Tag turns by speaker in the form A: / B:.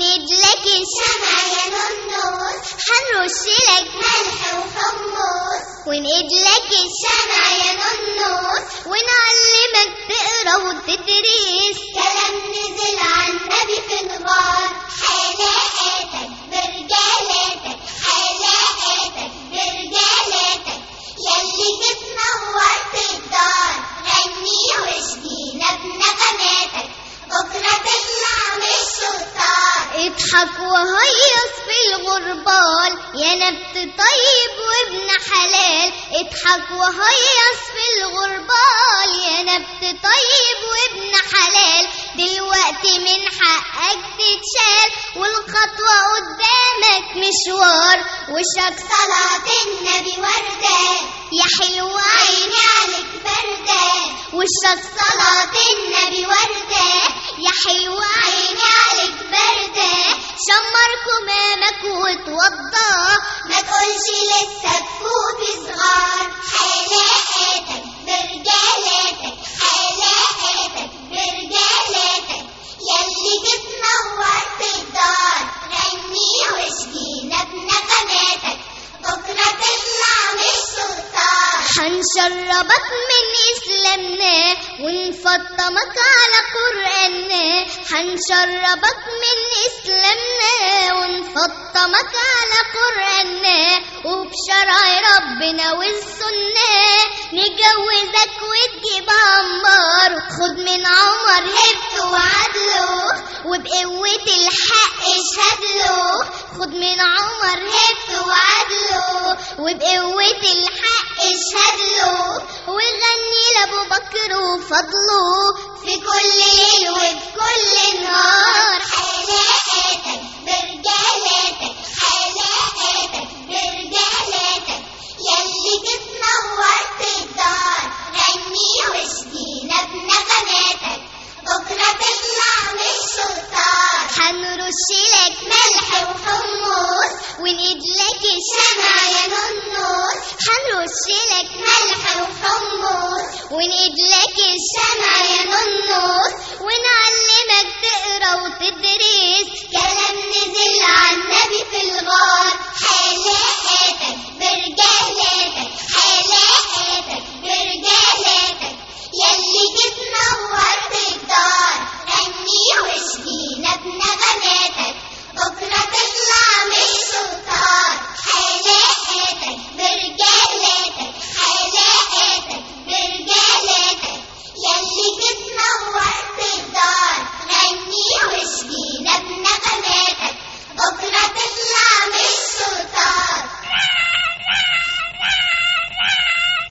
A: هنرش لك
B: ملح وحمص
A: وندلك
B: شمع يا نونوس
A: هنرش لك
B: ملح وحمص.
A: وندلك
B: شمع يا نونوس
A: ونعلمك تقرا وتدرس
B: كلام نزل
A: يا نبت طيب وابن حلال. اضحك وهيص في الغربال. يا نبت طيب وابن حلال. دلوقتي من حقك تتشال. والخطوة قدامك مشوار. وشك
B: صلاة النبي وردان
A: يا حلو
B: عيني عليك بردان
A: وشك
B: صلاة النبي وردان
A: يا حلو عيني
B: عليك بردان
A: شمر كمامك وتوضى.
B: لسه تفوت صغار حلاقاتك برجالاتك حلاقاتك برجالاتك يلي تتنورت الدار غني واشجينا بنغماتك بكرة تطلع مش
A: هنشربك من إسلامنا ونفطمك على قرآننا. هنشربك من إسلامنا ونفطمك على وبشرع ربنا والسنة. نجوزك وتجيب عمار خد من عمر هبته وعدله. وبقوة الحق اشهد له خد من عمر هبته وعدله. وبقوة الحق اشهد له وغني لأبو بكر وفضله
B: في كل ليل وفي كل
A: لك
B: ملح وحمص
A: ونقدلك
B: شمع
A: الشمع
B: يا نونوس
A: هنرش
B: ملح وحمص
A: ونقدلك الشمع